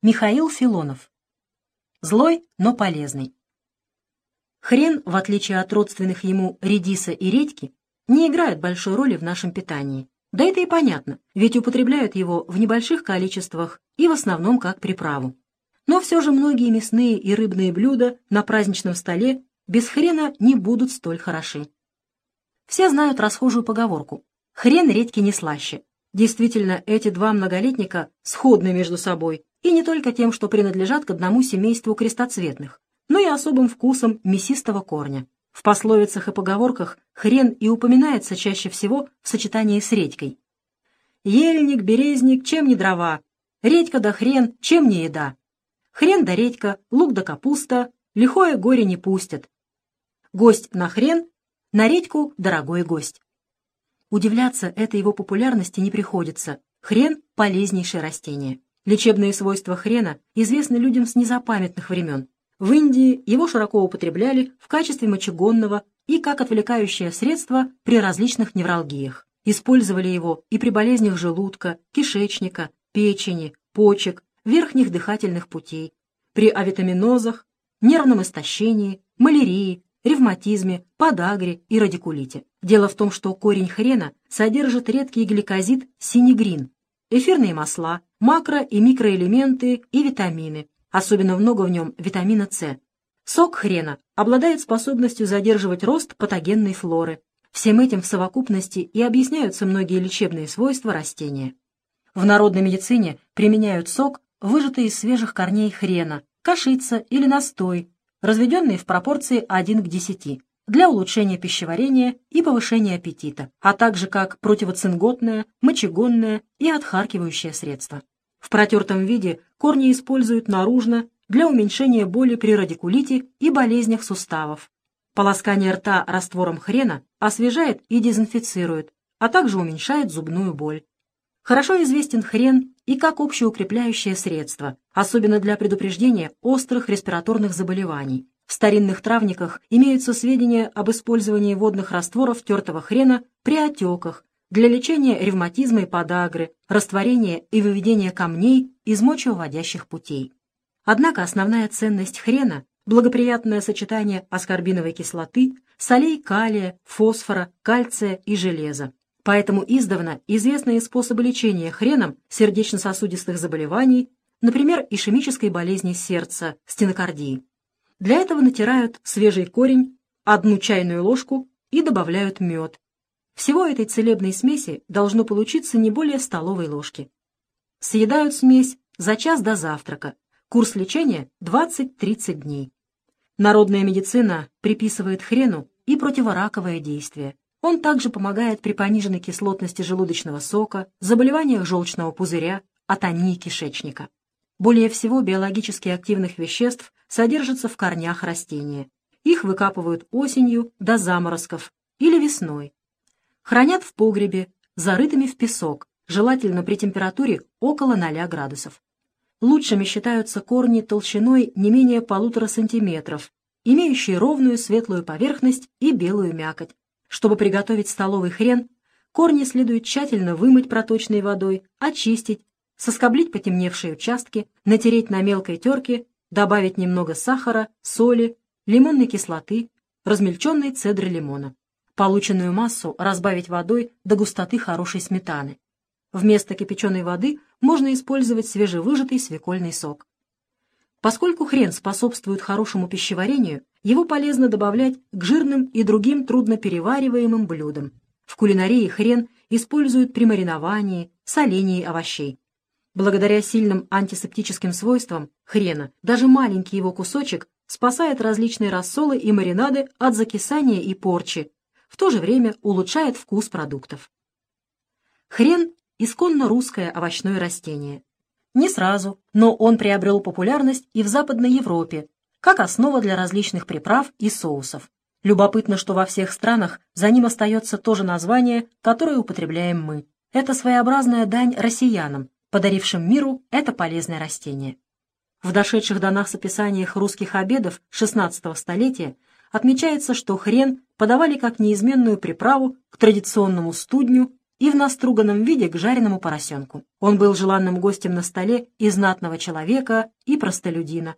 Михаил Филонов. Злой, но полезный. Хрен, в отличие от родственных ему редиса и редьки, не играет большой роли в нашем питании. Да это и понятно, ведь употребляют его в небольших количествах и в основном как приправу. Но все же многие мясные и рыбные блюда на праздничном столе без хрена не будут столь хороши. Все знают расхожую поговорку «хрен редьки не слаще». Действительно, эти два многолетника сходны между собой, и не только тем, что принадлежат к одному семейству крестоцветных, но и особым вкусом мясистого корня. В пословицах и поговорках хрен и упоминается чаще всего в сочетании с редькой. Ельник, березник, чем не дрова, редька да хрен, чем не еда. Хрен да редька, лук да капуста, лихое горе не пустят. Гость на хрен, на редьку дорогой гость. Удивляться этой его популярности не приходится. Хрен – полезнейшее растение. Лечебные свойства хрена известны людям с незапамятных времен. В Индии его широко употребляли в качестве мочегонного и как отвлекающее средство при различных невралгиях. Использовали его и при болезнях желудка, кишечника, печени, почек, верхних дыхательных путей, при авитаминозах, нервном истощении, малярии, ревматизме, подагре и радикулите. Дело в том, что корень хрена содержит редкий гликозид синегрин, эфирные масла, макро- и микроэлементы и витамины, Особенно много в нем витамина С. Сок хрена обладает способностью задерживать рост патогенной флоры. Всем этим в совокупности и объясняются многие лечебные свойства растения. В народной медицине применяют сок, выжатый из свежих корней хрена, кашица или настой, разведенный в пропорции 1 к 10, для улучшения пищеварения и повышения аппетита, а также как противоцинготное, мочегонное и отхаркивающее средство. В протертом виде корни используют наружно для уменьшения боли при радикулите и болезнях суставов. Полоскание рта раствором хрена освежает и дезинфицирует, а также уменьшает зубную боль. Хорошо известен хрен и как общеукрепляющее средство, особенно для предупреждения острых респираторных заболеваний. В старинных травниках имеются сведения об использовании водных растворов тертого хрена при отеках, для лечения ревматизма и подагры, растворения и выведения камней из мочевыводящих путей. Однако основная ценность хрена – благоприятное сочетание аскорбиновой кислоты, солей калия, фосфора, кальция и железа. Поэтому издавна известные способы лечения хреном сердечно-сосудистых заболеваний, например, ишемической болезни сердца, стенокардии. Для этого натирают свежий корень, одну чайную ложку и добавляют мед, всего этой целебной смеси должно получиться не более столовой ложки. Съедают смесь за час до завтрака. Курс лечения 20-30 дней. Народная медицина приписывает хрену и противораковое действие. Он также помогает при пониженной кислотности желудочного сока, заболеваниях желчного пузыря, атонии кишечника. Более всего биологически активных веществ содержатся в корнях растения. Их выкапывают осенью до заморозков или весной, Хранят в погребе, зарытыми в песок, желательно при температуре около 0 градусов. Лучшими считаются корни толщиной не менее полутора сантиметров, имеющие ровную светлую поверхность и белую мякоть. Чтобы приготовить столовый хрен, корни следует тщательно вымыть проточной водой, очистить, соскоблить потемневшие участки, натереть на мелкой терке, добавить немного сахара, соли, лимонной кислоты, размельченной цедры лимона. Полученную массу разбавить водой до густоты хорошей сметаны. Вместо кипяченой воды можно использовать свежевыжатый свекольный сок. Поскольку хрен способствует хорошему пищеварению, его полезно добавлять к жирным и другим трудноперевариваемым блюдам. В кулинарии хрен используют при мариновании, солении овощей. Благодаря сильным антисептическим свойствам хрена даже маленький его кусочек спасает различные рассолы и маринады от закисания и порчи, в то же время улучшает вкус продуктов. Хрен – исконно русское овощное растение. Не сразу, но он приобрел популярность и в Западной Европе, как основа для различных приправ и соусов. Любопытно, что во всех странах за ним остается то же название, которое употребляем мы. Это своеобразная дань россиянам, подарившим миру это полезное растение. В дошедших до нас описаниях русских обедов XVI столетия отмечается, что хрен подавали как неизменную приправу к традиционному студню и в наструганном виде к жареному поросенку. Он был желанным гостем на столе и знатного человека, и простолюдина.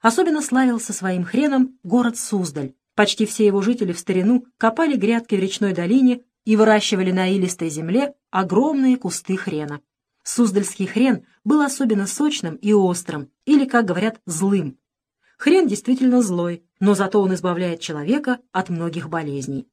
Особенно славился своим хреном город Суздаль. Почти все его жители в старину копали грядки в речной долине и выращивали на илистой земле огромные кусты хрена. Суздальский хрен был особенно сочным и острым, или, как говорят, злым. Хрен действительно злой, но зато он избавляет человека от многих болезней.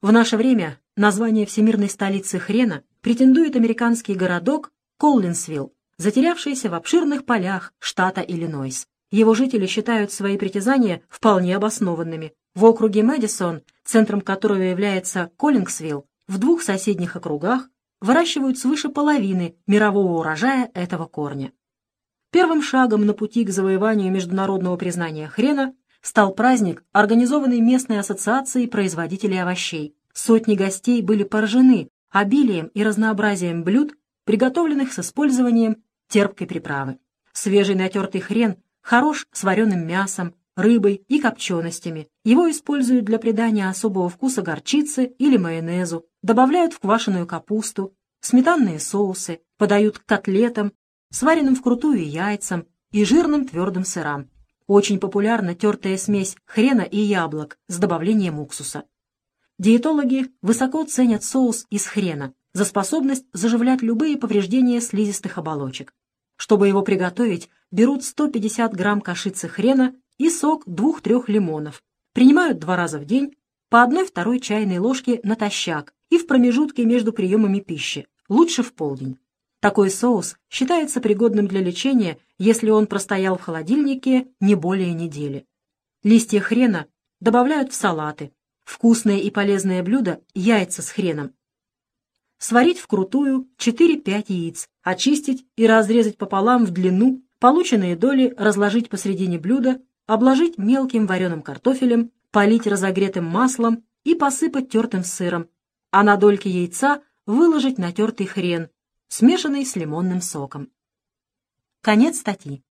В наше время название всемирной столицы хрена претендует американский городок Коллинсвилл, затерявшийся в обширных полях штата Иллинойс. Его жители считают свои притязания вполне обоснованными. В округе Мэдисон, центром которого является Коллингсвилл, в двух соседних округах выращивают свыше половины мирового урожая этого корня. Первым шагом на пути к завоеванию международного признания хрена стал праздник, организованный местной ассоциацией производителей овощей. Сотни гостей были поражены обилием и разнообразием блюд, приготовленных с использованием терпкой приправы. Свежий натертый хрен хорош с вареным мясом, рыбой и копченостями. Его используют для придания особого вкуса горчице или майонезу, добавляют в квашеную капусту, сметанные соусы, подают к котлетам, сваренным вкрутую яйцам и жирным твердым сырам. Очень популярна тертая смесь хрена и яблок с добавлением уксуса. Диетологи высоко ценят соус из хрена за способность заживлять любые повреждения слизистых оболочек. Чтобы его приготовить, берут 150 грамм кашицы хрена и сок двух-трех лимонов. Принимают два раза в день по одной-второй чайной ложке натощак и в промежутке между приемами пищи, лучше в полдень. Такой соус считается пригодным для лечения, если он простоял в холодильнике не более недели. Листья хрена добавляют в салаты. Вкусное и полезное блюдо – яйца с хреном. Сварить вкрутую 4-5 яиц, очистить и разрезать пополам в длину, полученные доли разложить посредине блюда, обложить мелким вареным картофелем, полить разогретым маслом и посыпать тертым сыром, а на дольки яйца выложить натертый хрен, смешанный с лимонным соком. Конец статьи.